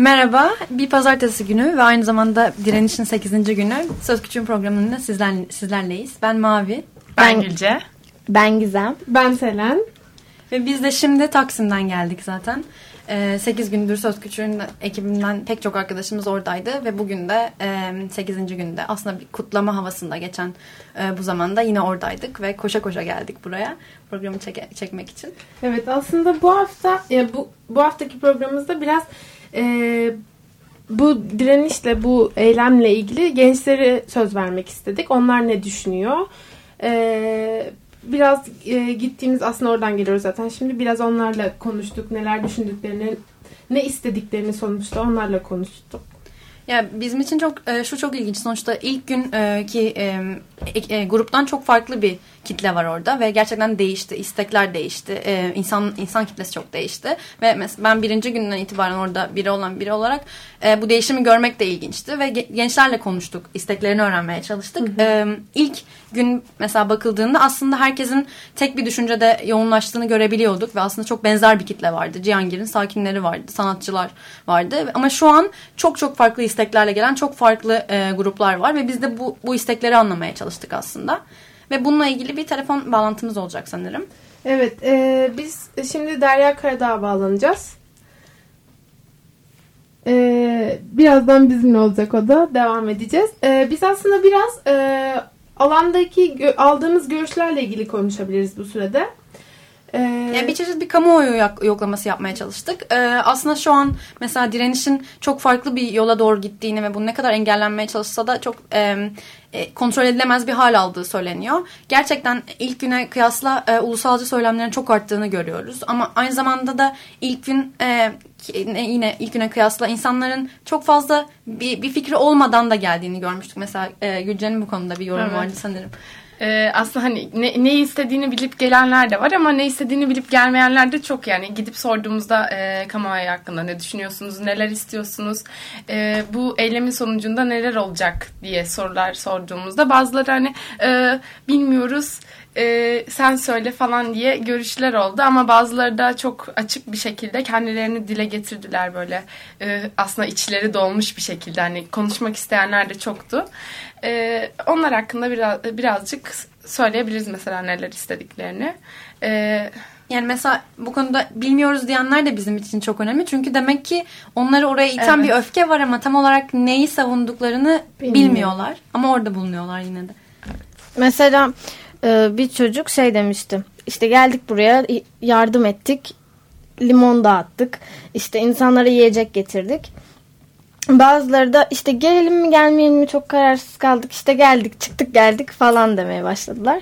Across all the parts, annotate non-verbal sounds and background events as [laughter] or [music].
Merhaba, bir pazartesi günü ve aynı zamanda direnişin 8. günü Söz Küçüğün programında sizler, sizlerleyiz. Ben Mavi. Ben Gülce. Ben Gizem. Ben Selen. Ve biz de şimdi Taksim'den geldik zaten. Ee, 8 gündür Söz Küçüğün ekibinden pek çok arkadaşımız oradaydı ve bugün de e, 8. günde aslında bir kutlama havasında geçen e, bu zamanda yine oradaydık ve koşa koşa geldik buraya programı çeke, çekmek için. Evet aslında bu hafta ya bu bu haftaki programımızda biraz e, bu direnişle bu eylemle ilgili gençlere söz vermek istedik. Onlar ne düşünüyor? E, biraz e, gittiğimiz aslında oradan geliyoruz zaten. Şimdi biraz onlarla konuştuk. Neler düşündüklerini, ne istediklerini sonuçta onlarla konuştuk. Ya bizim için çok e, şu çok ilginç. Sonuçta ilk gün e, ki e, e, gruptan çok farklı bir kitle var orada ve gerçekten değişti. istekler değişti. E, insan insan kitlesi çok değişti ve ben birinci günden itibaren orada biri olan biri olarak e, bu değişimi görmek de ilginçti ve gençlerle konuştuk. isteklerini öğrenmeye çalıştık. Hı hı. E, ilk gün mesela bakıldığında aslında herkesin tek bir düşüncede yoğunlaştığını görebiliyorduk ve aslında çok benzer bir kitle vardı. Cihangir'in sakinleri vardı, sanatçılar vardı ama şu an çok çok farklı isteklerle gelen çok farklı e, gruplar var ve biz de bu, bu istekleri anlamaya çalıştık aslında. Ve bununla ilgili bir telefon bağlantımız olacak sanırım. Evet, e, biz şimdi Derya Karadağ'a bağlanacağız. E, birazdan bizimle olacak o da. Devam edeceğiz. E, biz aslında biraz e, alandaki gö aldığımız görüşlerle ilgili konuşabiliriz bu sürede. Ee, yani bir çeşit bir kamuoyu yoklaması yapmaya çalıştık. Ee, aslında şu an mesela direnişin çok farklı bir yola doğru gittiğini ve bunu ne kadar engellenmeye çalışsa da çok e, e, kontrol edilemez bir hal aldığı söyleniyor. Gerçekten ilk güne kıyasla e, ulusalcı söylemlerin çok arttığını görüyoruz. Ama aynı zamanda da ilk gün e, yine ilk güne kıyasla insanların çok fazla bir, bir fikri olmadan da geldiğini görmüştük. Mesela e, Gülce'nin bu konuda bir yorum evet. vardı sanırım. Ee, aslında hani ne, ne istediğini bilip gelenler de var ama ne istediğini bilip gelmeyenler de çok yani. Gidip sorduğumuzda e, kamuoyu hakkında ne düşünüyorsunuz, neler istiyorsunuz, e, bu eylemin sonucunda neler olacak? diye sorular sorduğumuzda bazıları hani e, bilmiyoruz e, sen söyle falan diye görüşler oldu. Ama bazıları da çok açık bir şekilde kendilerini dile getirdiler böyle. E, aslında içleri dolmuş bir şekilde hani konuşmak isteyenler de çoktu. E, onlar hakkında biraz birazcık söyleyebiliriz mesela neler istediklerini. E, yani mesela bu konuda bilmiyoruz diyenler de bizim için çok önemli. Çünkü demek ki onları oraya iten evet. bir öfke var ama tam olarak neyi savunduklarını Bilmiyorum. bilmiyorlar. Ama orada bulunuyorlar yine de. Mesela e, bir çocuk şey demişti. İşte geldik buraya yardım ettik. Limon dağıttık. İşte insanlara yiyecek getirdik. Bazıları da işte gelelim mi gelmeyelim mi çok kararsız kaldık. İşte geldik çıktık geldik falan demeye başladılar.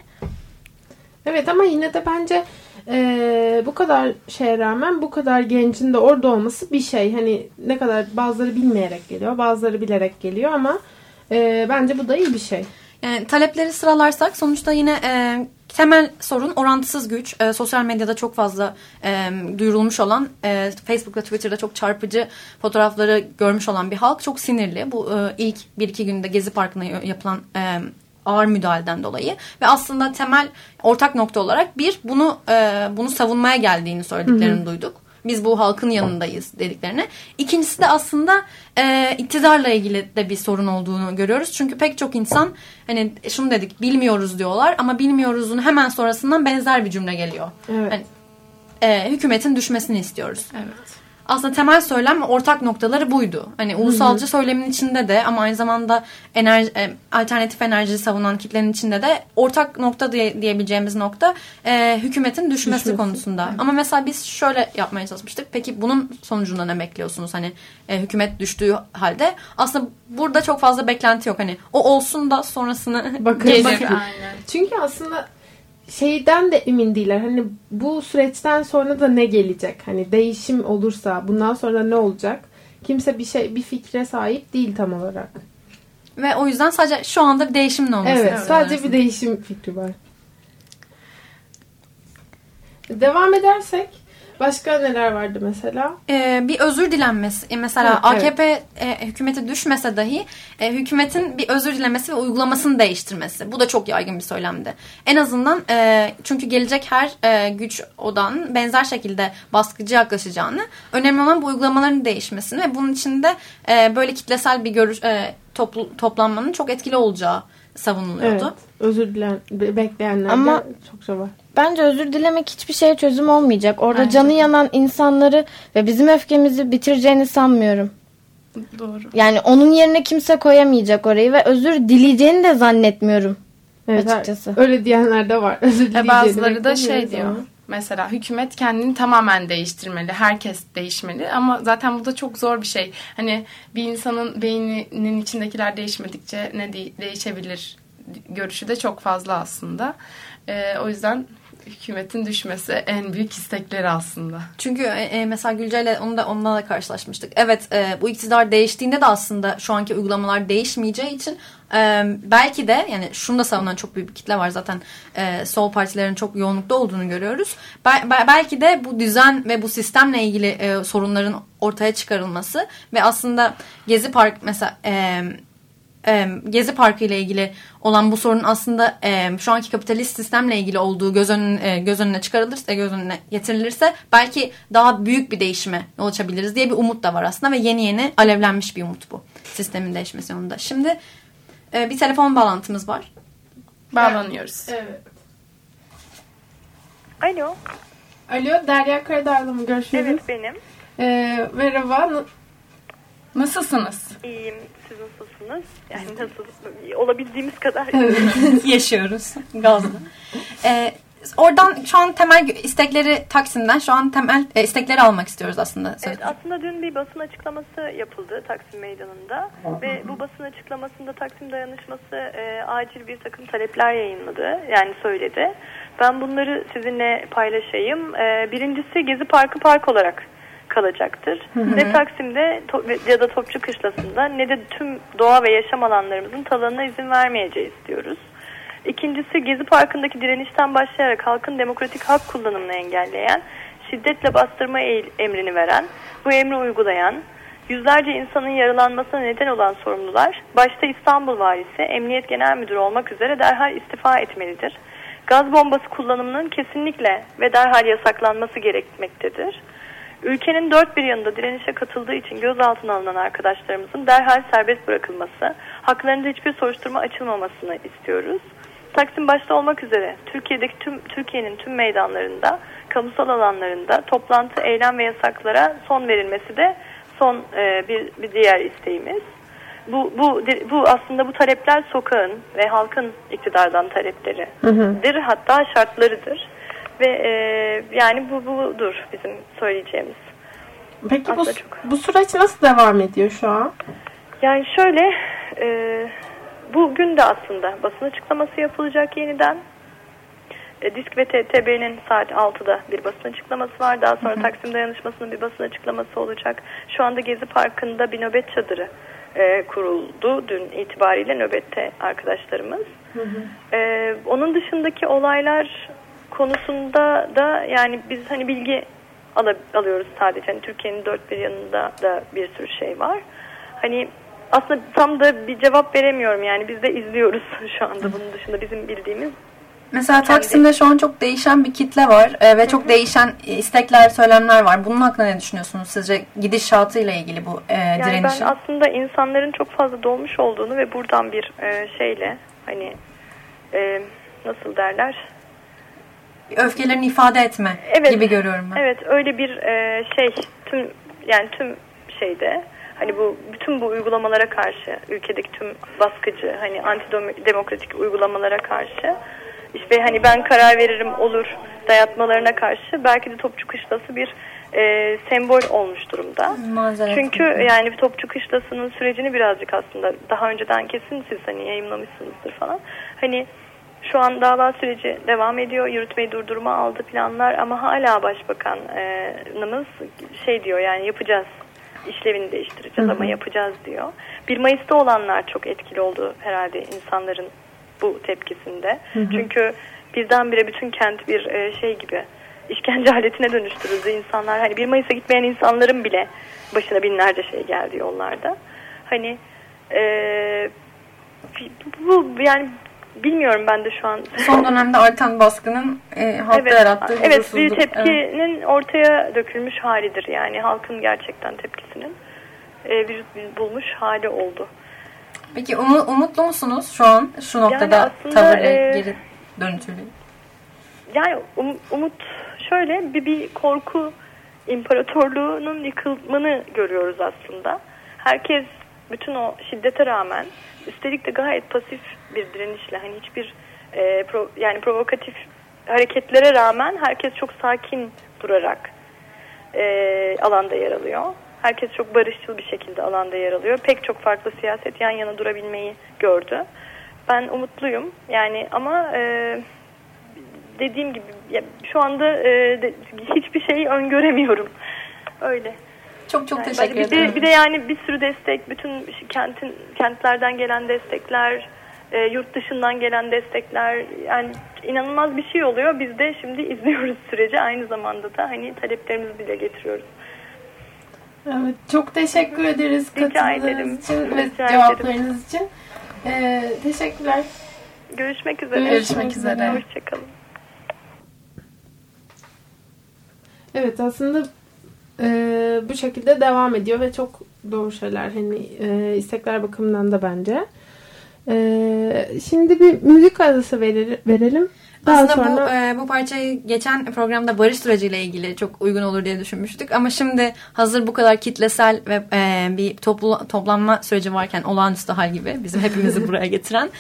Evet ama yine de bence e, bu kadar şeye rağmen bu kadar gencin de orada olması bir şey. Hani ne kadar bazıları bilmeyerek geliyor bazıları bilerek geliyor ama e, bence bu da iyi bir şey. Yani talepleri sıralarsak sonuçta yine e, temel sorun orantısız güç. E, sosyal medyada çok fazla e, duyurulmuş olan, e, Facebook ve Twitter'da çok çarpıcı fotoğrafları görmüş olan bir halk çok sinirli. Bu e, ilk bir iki günde Gezi Parkı'na yapılan e, ağır müdahaleden dolayı ve aslında temel ortak nokta olarak bir bunu e, bunu savunmaya geldiğini söylediklerini hı hı. duyduk biz bu halkın yanındayız dediklerini. İkincisi de aslında e, iktidarla ilgili de bir sorun olduğunu görüyoruz. Çünkü pek çok insan hani şunu dedik bilmiyoruz diyorlar ama bilmiyoruzun hemen sonrasından benzer bir cümle geliyor. Evet. Hani, e, hükümetin düşmesini istiyoruz. Evet aslında temel söylem ortak noktaları buydu. Hani ulusalcı Hı-hı. söylemin içinde de ama aynı zamanda enerji, e, alternatif enerji savunan kitlenin içinde de ortak nokta diye, diyebileceğimiz nokta e, hükümetin düşmesi, düşmesi. konusunda. Hı-hı. Ama mesela biz şöyle yapmaya çalışmıştık. Peki bunun sonucunda ne bekliyorsunuz? Hani e, hükümet düştüğü halde aslında burada çok fazla beklenti yok. Hani o olsun da sonrasını bakın. [laughs] Aynen. Çünkü aslında şeyden de emin değiller. Hani bu süreçten sonra da ne gelecek? Hani değişim olursa bundan sonra ne olacak? kimse bir şey bir fikre sahip değil tam olarak. Ve o yüzden sadece şu anda bir değişimin olması. Evet, istiyorlar sadece bir değişim fikri var. Devam edersek başka neler vardı mesela? Ee, bir özür dilenmesi. E, Mesela Evet, AKP e, hükümeti düşmese dahi e, hükümetin bir özür dilemesi ve uygulamasını değiştirmesi. Bu da çok yaygın bir söylemdi. En azından e, çünkü gelecek her e, güç odan benzer şekilde baskıcı yaklaşacağını, önemli olan bu uygulamaların değişmesini ve bunun içinde e, böyle kitlesel bir görüş e, toplu, toplanmanın çok etkili olacağı savunuluyordu. Evet. Özür dilen be- bekleyenler Ama- de çokça var. Bence özür dilemek hiçbir şeye çözüm olmayacak. Orada Bence canı de. yanan insanları ve bizim öfkemizi bitireceğini sanmıyorum. Doğru. Yani onun yerine kimse koyamayacak orayı ve özür dileyeceğini de zannetmiyorum. Evet, Açıkçası. Öyle diyenler de var. [laughs] Özür E dileyeceğini bazıları da şey diyor. ama. Mesela hükümet kendini tamamen değiştirmeli. Herkes değişmeli. Ama zaten bu da çok zor bir şey. Hani bir insanın beyninin içindekiler değişmedikçe ne de- değişebilir görüşü de çok fazla aslında. E, o yüzden hükümetin düşmesi en büyük istekleri aslında. Çünkü e, e, mesela Gülce'yle onu da onunla da karşılaşmıştık. Evet e, bu iktidar değiştiğinde de aslında şu anki uygulamalar değişmeyeceği için e, belki de yani şunu da savunan çok büyük bir kitle var zaten e, sol partilerin çok yoğunlukta olduğunu görüyoruz. Bel- belki de bu düzen ve bu sistemle ilgili e, sorunların ortaya çıkarılması ve aslında Gezi Park mesela e, e, Gezi Parkı ile ilgili olan bu sorunun aslında e, şu anki kapitalist sistemle ilgili olduğu göz, önüne, e, göz önüne çıkarılırsa, göz önüne getirilirse belki daha büyük bir değişime yol açabiliriz diye bir umut da var aslında ve yeni yeni alevlenmiş bir umut bu sistemin değişmesi yolunda. Şimdi e, bir telefon bağlantımız var. Bağlanıyoruz. Evet. Alo, Alo Derya Karadağ'la mı görüşüyoruz? evet benim. Ee, merhaba. Nasılsınız? İyiyim, siz nasılsınız? Yani nasıl, olabildiğimiz kadar. [laughs] Yaşıyoruz gazlı. E, oradan şu an temel istekleri Taksim'den şu an temel e, istekleri almak istiyoruz aslında. Evet, aslında dün bir basın açıklaması yapıldı Taksim Meydanı'nda ve bu basın açıklamasında Taksim Dayanışması e, acil bir takım talepler yayınladı, yani söyledi. Ben bunları sizinle paylaşayım. E, birincisi Gezi Parkı park olarak kalacaktır. Ne Taksim'de ya da Topçu Kışlası'nda ne de tüm doğa ve yaşam alanlarımızın talanına izin vermeyeceğiz diyoruz. İkincisi Gezi Parkı'ndaki direnişten başlayarak halkın demokratik hak kullanımını engelleyen, şiddetle bastırma emrini veren, bu emri uygulayan, yüzlerce insanın yaralanmasına neden olan sorumlular, başta İstanbul Valisi, Emniyet Genel Müdürü olmak üzere derhal istifa etmelidir. Gaz bombası kullanımının kesinlikle ve derhal yasaklanması gerekmektedir. Ülkenin dört bir yanında direnişe katıldığı için gözaltına alınan arkadaşlarımızın derhal serbest bırakılması, haklarında hiçbir soruşturma açılmamasını istiyoruz. Taksim başta olmak üzere Türkiye'deki tüm Türkiye'nin tüm meydanlarında, kamusal alanlarında toplantı, eylem ve yasaklara son verilmesi de son e, bir, bir diğer isteğimiz. Bu, bu, bu aslında bu talepler sokağın ve halkın iktidardan talepleridir. Hatta şartlarıdır. Ve e, yani bu budur bizim söyleyeceğimiz. Peki bu, çok. bu süreç nasıl devam ediyor şu an? Yani şöyle, e, bugün de aslında basın açıklaması yapılacak yeniden. E, Disk ve TTB'nin saat 6'da bir basın açıklaması var. Daha sonra Taksim Dayanışması'nın bir basın açıklaması olacak. Şu anda Gezi Parkı'nda bir nöbet çadırı e, kuruldu. Dün itibariyle nöbette arkadaşlarımız. E, onun dışındaki olaylar konusunda da yani biz hani bilgi ala- alıyoruz sadece. Hani Türkiye'nin dört bir yanında da bir sürü şey var. Hani aslında tam da bir cevap veremiyorum yani biz de izliyoruz [laughs] şu anda bunun dışında bizim bildiğimiz. Mesela Taksim'de şu an çok değişen bir kitle var e, ve çok değişen istekler, söylemler var. Bunun hakkında ne düşünüyorsunuz sizce gidişatıyla ilgili bu e, Yani ben aslında insanların çok fazla dolmuş olduğunu ve buradan bir e, şeyle hani e, nasıl derler Öfkelerini ifade etme Evet. gibi görüyorum ben. Evet öyle bir e, şey tüm yani tüm şeyde hani bu bütün bu uygulamalara karşı ülkedeki tüm baskıcı hani antidemokratik uygulamalara karşı işte hani ben karar veririm olur dayatmalarına karşı belki de Topçu Kışlası bir e, sembol olmuş durumda. Mazeret. Çünkü yani Topçu Kışlası'nın sürecini birazcık aslında daha önceden kesin siz hani yayınlamışsınızdır falan. Hani şu an dava süreci devam ediyor. Yürütmeyi durdurma aldı planlar ama hala başbakanımız şey diyor yani yapacağız. işlevini değiştireceğiz ama yapacağız diyor. 1 Mayıs'ta olanlar çok etkili oldu herhalde insanların bu tepkisinde. Çünkü birdenbire bütün kent bir e, şey gibi işkence [laughs] aletine dönüştürüldü insanlar. Hani 1 Mayıs'a gitmeyen insanların bile başına binlerce şey geldi yollarda. Hani e, bu yani bilmiyorum ben de şu an. Son dönemde artan baskının e, halkta evet, yarattığı evet bir huzursuzluk. Evet. tepkinin ortaya dökülmüş halidir. Yani halkın gerçekten tepkisinin e, vücut bulmuş hali oldu. Peki umu- umutlu musunuz şu an şu noktada aslında, tavırı e, geri dönütülü? Yani um- umut şöyle bir, bir korku imparatorluğunun yıkılmanı görüyoruz aslında. Herkes bütün o şiddete rağmen üstelik de gayet pasif bir direnişle hani hiçbir e, pro- yani provokatif hareketlere rağmen herkes çok sakin durarak e, alanda yer alıyor. Herkes çok barışçıl bir şekilde alanda yer alıyor. Pek çok farklı siyaset yan yana durabilmeyi gördü. Ben umutluyum. Yani ama e, dediğim gibi ya, şu anda e, de, hiçbir şeyi öngöremiyorum. Öyle. Çok çok Yani teşekkür bir ederim. de, bir de yani bir sürü destek, bütün kentin kentlerden gelen destekler, e, yurt dışından gelen destekler, yani inanılmaz bir şey oluyor. Biz de şimdi [laughs] izliyoruz süreci. Aynı zamanda da hani taleplerimizi dile getiriyoruz. Evet, çok teşekkür ederiz katıldığınız ederim. için ve Rica cevaplarınız için. Ee, teşekkürler. Görüşmek üzere. Görüşmek üzere. Hoşçakalın. Evet aslında e, bu şekilde devam ediyor ve çok doğru şeyler hani e, istekler bakımından da bence. E, şimdi bir müzik arası verir, verelim. Daha Aslında sonra bu, e, bu parçayı geçen programda barış süreciyle ilgili çok uygun olur diye düşünmüştük. Ama şimdi hazır bu kadar kitlesel ve e, bir toplu, toplanma süreci varken olağanüstü hal gibi bizim hepimizi [laughs] buraya getiren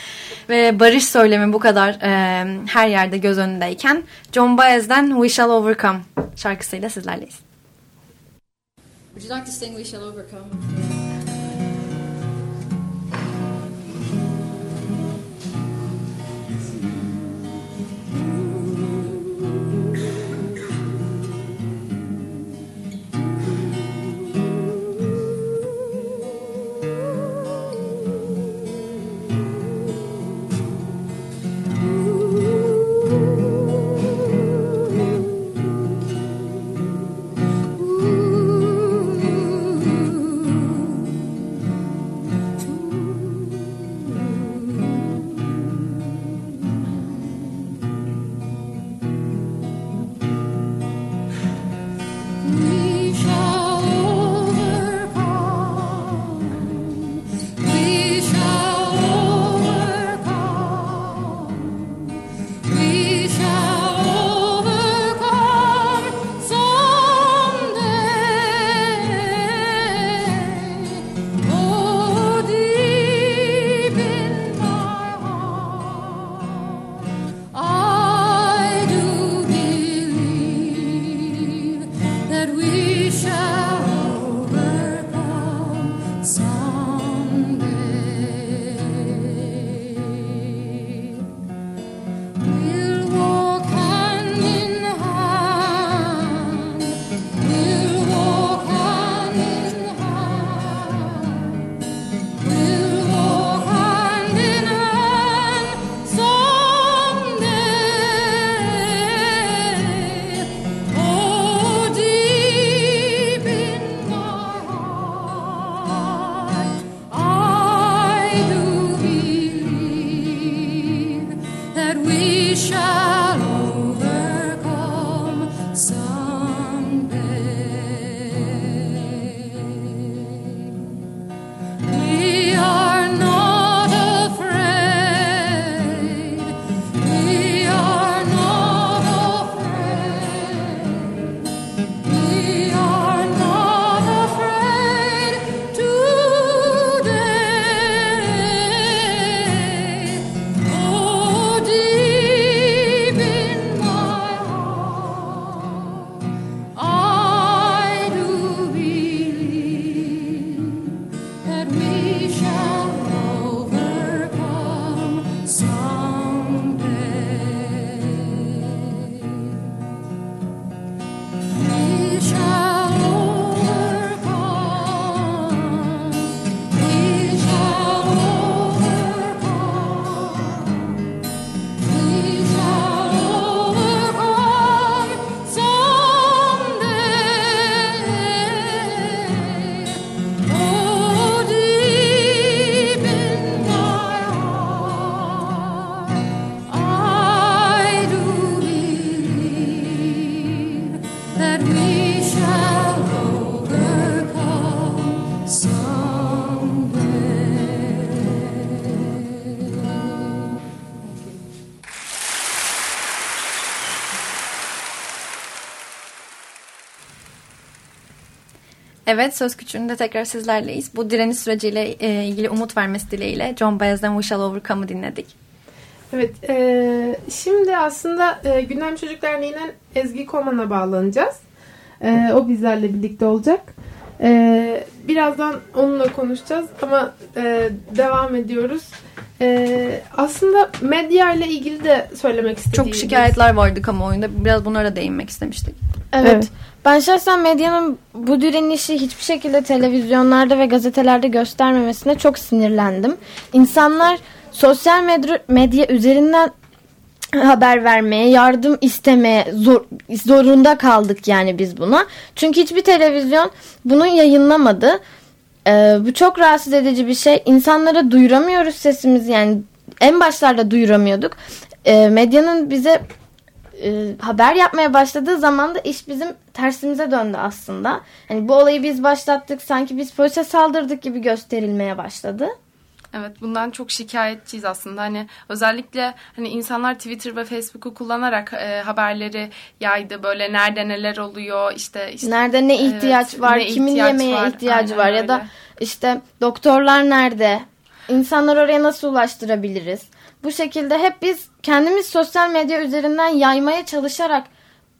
ve barış söylemi bu kadar e, her yerde göz önündeyken John Baez'den We Shall Overcome şarkısıyla sizlerleyiz. Would you like to sing We Shall Overcome? Evet söz küçüğünde tekrar sizlerleyiz. Bu direniş süreciyle e, ilgili umut vermesi dileğiyle John Baez'den We Shall Overcome'ı dinledik. Evet, e, şimdi aslında e, Gündem Çocuk Derneği'nden Ezgi Koman'a bağlanacağız. E, o bizlerle birlikte olacak. E, birazdan onunla konuşacağız ama e, devam ediyoruz. E, aslında medya ile ilgili de söylemek istediğim. Çok şikayetler vardı kamuoyunda. Biraz bunlara değinmek istemiştik. Evet. Evet. Ben şahsen medyanın bu direnişi hiçbir şekilde televizyonlarda ve gazetelerde göstermemesine çok sinirlendim. İnsanlar sosyal medya, üzerinden haber vermeye, yardım istemeye zor, zorunda kaldık yani biz buna. Çünkü hiçbir televizyon bunu yayınlamadı. Ee, bu çok rahatsız edici bir şey. İnsanlara duyuramıyoruz sesimizi yani en başlarda duyuramıyorduk. Ee, medyanın bize e, haber yapmaya başladığı zaman da iş bizim tersimize döndü aslında. Hani bu olayı biz başlattık sanki biz polise saldırdık gibi gösterilmeye başladı. Evet bundan çok şikayetçiyiz aslında. Hani özellikle hani insanlar Twitter ve Facebook'u kullanarak e, haberleri yaydı. Böyle nerede neler oluyor işte, işte Nerede ne ihtiyaç Evet, var, ne kimin ihtiyaç yemeğe var, ihtiyacı var ya da öyle. işte doktorlar nerede? İnsanlar oraya nasıl ulaştırabiliriz? Bu şekilde hep biz kendimiz sosyal medya üzerinden yaymaya çalışarak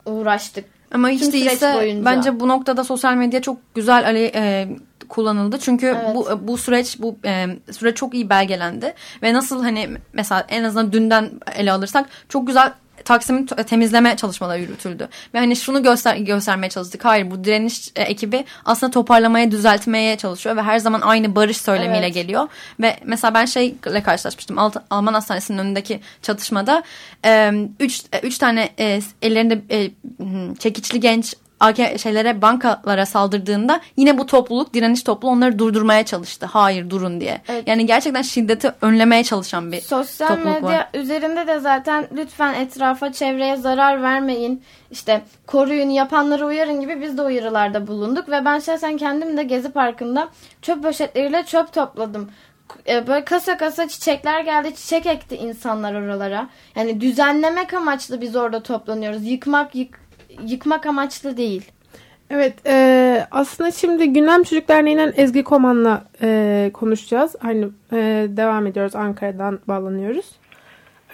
uğraştık. Ama hiç değilse bence bu noktada sosyal medya çok güzel ali, e, kullanıldı. Çünkü Evet. bu bu süreç bu e, süreç çok iyi belgelendi ve nasıl hani mesela en azından dünden ele alırsak çok güzel Taksim'in temizleme çalışmaları yürütüldü. Ve hani şunu göster göstermeye çalıştık. Hayır bu direniş e, ekibi aslında toparlamaya, düzeltmeye çalışıyor ve her zaman aynı barış söylemiyle Evet. geliyor. Ve mesela ben şeyle karşılaşmıştım. Alt- Alman Hastanesi'nin önündeki çatışmada e, üç, üç tane e, ellerinde e, çekiçli genç AK şeylere bankalara saldırdığında yine bu topluluk direniş topluluğu onları durdurmaya çalıştı. Hayır durun diye. Evet. Yani gerçekten şiddeti önlemeye çalışan bir Sosyal topluluk medya var. üzerinde de zaten lütfen etrafa, çevreye zarar vermeyin. İşte koruyun, yapanları uyarın gibi biz de uyarılarda bulunduk. Ve ben şahsen kendim de Gezi Parkı'nda çöp poşetleriyle çöp topladım. E, Böyle kasa kasa çiçekler geldi. Çiçek ekti insanlar oralara. Yani düzenlemek amaçlı biz orada toplanıyoruz. Yıkmak, yık, yıkmak amaçlı değil. Evet, e, aslında şimdi Gündem Çocuk Derneği'nden Ezgi Koman'la e, konuşacağız. Aynı e, devam ediyoruz. Ankara'dan bağlanıyoruz.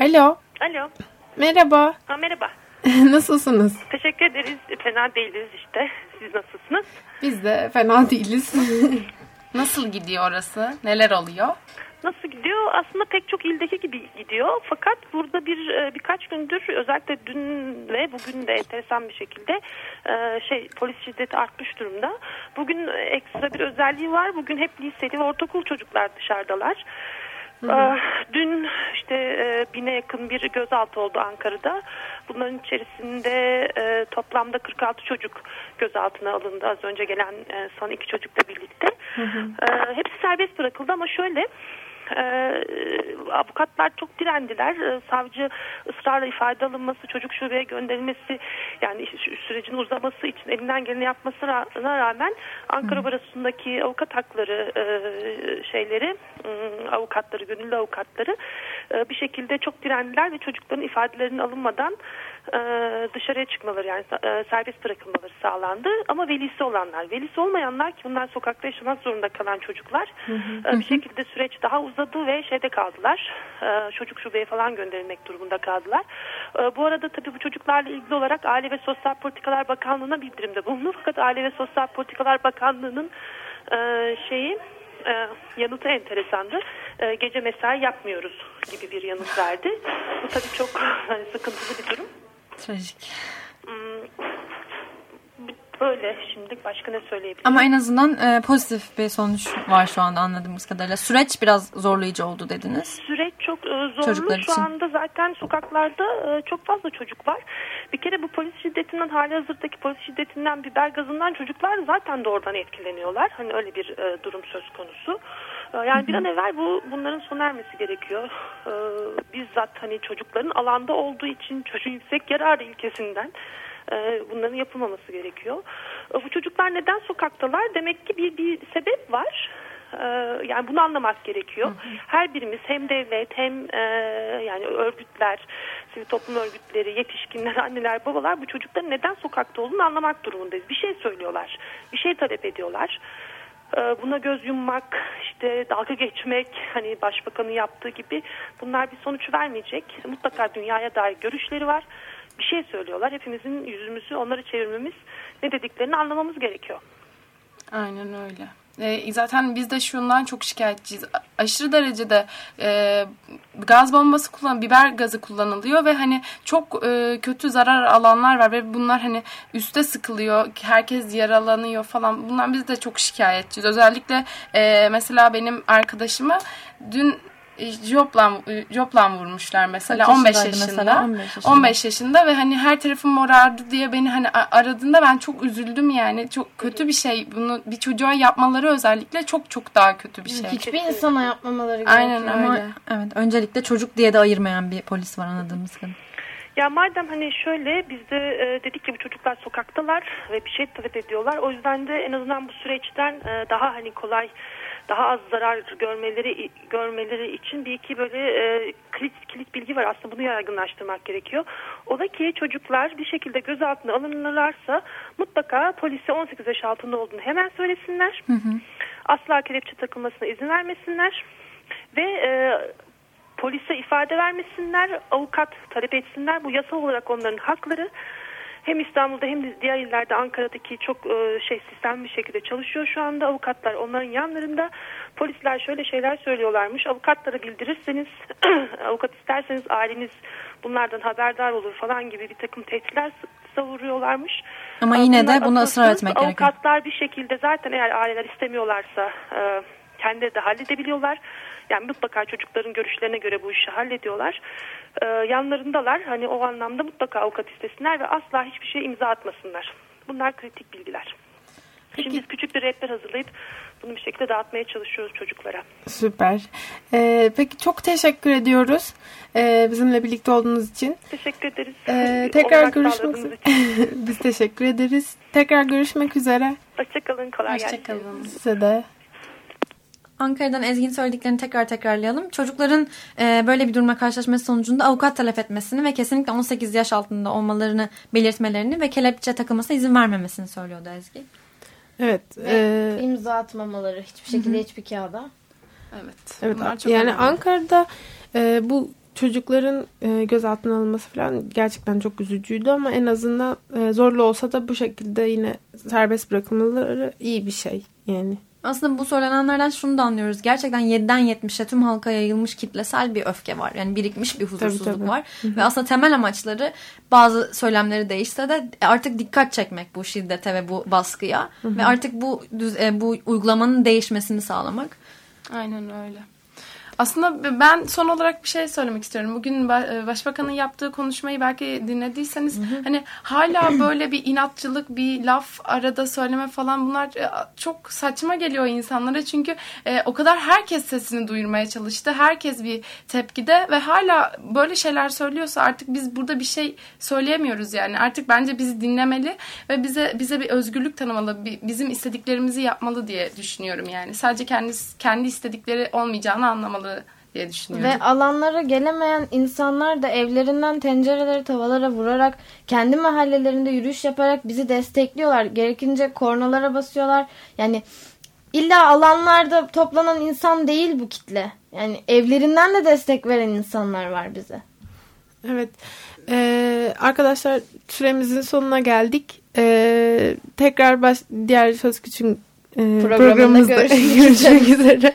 Alo, Alo. merhaba. Ha, merhaba. [laughs] Nasılsınız? Teşekkür ederiz. Fena değiliz işte. Siz nasılsınız? Biz de fena değiliz. [laughs] Nasıl gidiyor orası? Neler oluyor? Nasıl gidiyor? Aslında pek çok ildeki gibi gidiyor. Fakat burada bir e, birkaç gündür özellikle dün ve bugün de enteresan bir şekilde e, şey polis şiddeti artmış durumda. Bugün e, ekstra bir özelliği var. Bugün hep liseli ve ortaokul çocuklar dışarıdalar. Ee, Dün işte e, bine yakın bir gözaltı oldu Ankara'da. Bunların içerisinde e, toplamda 46 çocuk gözaltına alındı. Az önce gelen e, son iki çocukla birlikte. Ee, hepsi serbest bırakıldı ama şöyle e, avukatlar çok direndiler. E, savcı ısrarla ifade alınması, çocuk şubeye gönderilmesi yani sürecin uzaması için elinden geleni yapmasına rağmen Ankara Barosu'ndaki avukat hakları e, şeyleri ım, avukatları, gönüllü avukatları e, bir şekilde çok direndiler ve çocukların ifadelerinin alınmadan e, dışarıya çıkmaları yani e, serbest bırakılmaları sağlandı. Ama velisi olanlar, velisi olmayanlar ki bunlar sokakta yaşamak zorunda kalan çocuklar e, bir şekilde süreç daha uzadı ve şeyde kaldılar. E, çocuk şubeye falan gönderilmek durumunda kaldılar. E, bu arada tabii bu çocuklarla ilgili olarak Aile ve Sosyal Politikalar Bakanlığı'na bildirimde bulundu. Fakat Aile ve Sosyal Politikalar Bakanlığı'nın e, şeyi e, yanıtı enteresandı. E, gece mesai yapmıyoruz gibi bir yanıt verdi. Bu tabii çok hani, sıkıntılı bir durum. Trajik. Hmm, Böyle şimdilik başka ne söyleyebilirim? Ama en azından e, pozitif bir sonuç var şu anda anladığımız kadarıyla. Süreç biraz zorlayıcı oldu dediniz. Süreç çok e, zorlu. Çocuklar Şu için. anda zaten sokaklarda e, çok fazla çocuk var. Bir kere bu polis şiddetinden, hali hazırdaki polis şiddetinden, biber gazından çocuklar zaten doğrudan etkileniyorlar. Hani öyle bir e, durum söz konusu. E, yani bir an evvel bu bunların sona ermesi gerekiyor. E, bizzat hani çocukların alanda olduğu için çocuğun yüksek yararı ilkesinden e, bunların yapılmaması gerekiyor. E, bu çocuklar neden sokaktalar? Demek ki bir bir sebep var. E, yani bunu anlamak gerekiyor. Her birimiz hem devlet hem e, yani örgütler, sivil toplum örgütleri, yetişkinler, [laughs] anneler, babalar bu çocukların neden sokakta olduğunu anlamak durumundayız. Bir şey söylüyorlar, bir şey talep ediyorlar. E, buna göz yummak, işte dalga geçmek, hani başbakanın yaptığı gibi bunlar bir sonuç vermeyecek. Mutlaka dünyaya dair görüşleri var. Bir şey söylüyorlar. Hepimizin yüzümüzü onları çevirmemiz, ne dediklerini anlamamız gerekiyor. Aynen öyle. E, zaten biz de şundan çok şikayetçiyiz. Aşırı derecede e, gaz bombası kullan, biber gazı kullanılıyor ve hani çok e, kötü zarar alanlar var ve bunlar hani üste sıkılıyor, herkes yaralanıyor falan. Bundan biz de çok şikayetçiyiz. Özellikle e, mesela benim arkadaşımı dün e, Jopla, Jopla vurmuşlar mesela Kaç 15 yaşındaydı yaşında. mesela? 15 yaşında. 15 yaşında ve hani her tarafım morardı diye beni hani aradığında ben çok üzüldüm yani. Çok kötü bir şey. Bunu bir çocuğa yapmaları özellikle çok çok daha kötü bir şey. Hiçbir insana yapmamaları gerekiyor. Aynen öyle. Ama evet öncelikle çocuk diye de ayırmayan bir polis var anladığımız kadarıyla. Ya madem hani şöyle biz de e, dedik ki bu çocuklar sokaktalar ve bir şey talep ediyorlar. O yüzden de en azından bu süreçten e, daha hani kolay daha az zarar görmeleri görmeleri için bir iki böyle e, kilit, kilit bilgi var. Aslında bunu yaygınlaştırmak gerekiyor. O da ki çocuklar bir şekilde gözaltına alınırlarsa mutlaka polise 18 yaş altında olduğunu hemen söylesinler. Asla kelepçe takılmasına izin vermesinler. Ve e, polise ifade vermesinler, avukat talep etsinler. Bu yasal olarak onların hakları. Hem İstanbul'da hem de diğer illerde Ankara'daki çok e, şey sistemli bir şekilde çalışıyor şu anda. Avukatlar onların yanlarında. Polisler şöyle şeyler söylüyorlarmış. Avukatlara bildirirseniz, [clears throat] avukat isterseniz aileniz bunlardan haberdar olur falan gibi bir takım tehditler savuruyorlarmış. Ama yine de bunlar buna ısrar asılsız. etmek gerekiyor. Avukatlar bir şekilde zaten eğer aileler istemiyorlarsa e, kendileri de halledebiliyorlar. Yani mutlaka çocukların görüşlerine göre bu işi hallediyorlar. E, yanlarındalar. Hani o anlamda mutlaka avukat istesinler ve asla hiçbir şey imza atmasınlar. Bunlar kritik bilgiler. Şimdi biz küçük bir rehber hazırlayıp bunu bir şekilde dağıtmaya çalışıyoruz çocuklara. Süper. Ee, peki çok teşekkür ediyoruz ee, bizimle birlikte olduğunuz için. Teşekkür ederiz. Ee, tekrar görüşmek üzere. [laughs] Biz teşekkür ederiz. Tekrar görüşmek üzere. Hoşçakalın. Kolay gelsin. Hoşçakalın. Size de. Ankara'dan Ezgi'nin söylediklerini tekrar tekrarlayalım. Çocukların e, böyle bir durumla karşılaşması sonucunda avukat talep etmesini ve kesinlikle 18 yaş altında olmalarını belirtmelerini ve kelepçe takılmasına izin vermemesini söylüyordu Ezgi. Evet. Ve ee, imza atmamaları hiçbir şekilde hiçbir kağıda. Evet. Evet, Bunlar çok yani önemli. Ankara'da e, bu çocukların e, gözaltına alınması falan gerçekten çok üzücüydü ama en azından e, zorlu olsa da bu şekilde yine serbest bırakılmaları iyi bir şey yani. Aslında bu söylenenlerden şunu da anlıyoruz. Gerçekten 7'den 70'e tüm halka yayılmış kitlesel bir öfke var. Yani birikmiş bir huzursuzluk tabii. var. Ve aslında temel amaçları bazı söylemleri değişse de artık dikkat çekmek bu şiddete ve bu baskıya. Ve artık bu düz, e, bu uygulamanın değişmesini sağlamak. Aynen öyle. Aslında ben son olarak bir şey söylemek istiyorum. Bugün ba- Başbakanın yaptığı konuşmayı belki dinlediyseniz hani hala böyle bir inatçılık, bir laf arada söyleme falan bunlar e, çok saçma geliyor insanlara. Çünkü e, o kadar herkes sesini duyurmaya çalıştı. Herkes bir tepkide ve hala böyle şeyler söylüyorsa artık biz burada bir şey söyleyemiyoruz yani. Artık bence bizi dinlemeli ve bize bize bir özgürlük tanımalı, bi- bizim istediklerimizi yapmalı diye düşünüyorum yani. Sadece kendi kendi istedikleri olmayacağını anlamalı diye düşünüyorum. Ve alanlara gelemeyen insanlar da evlerinden tencereleri tavalara vurarak kendi mahallelerinde yürüyüş yaparak bizi destekliyorlar. Gerekince kornalara basıyorlar. Yani illa alanlarda toplanan insan değil bu kitle. Yani evlerinden de destek veren insanlar var bize. Evet. Ee, arkadaşlar süremizin sonuna geldik. Ee, tekrar baş, diğer Söz Küçük'ün e, programımızda görüşmek [laughs] üzere.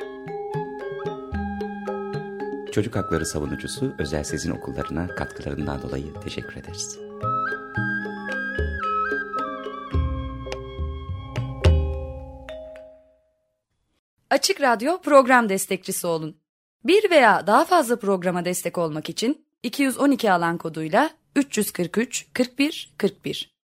Çocuk hakları savunucusu Özel Sezin Okullarına katkılarından dolayı teşekkür ederiz. Açık Radyo program destekçisi olun. Bir veya daha fazla programa destek olmak için 212 alan koduyla 343 41 41